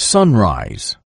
Sunrise.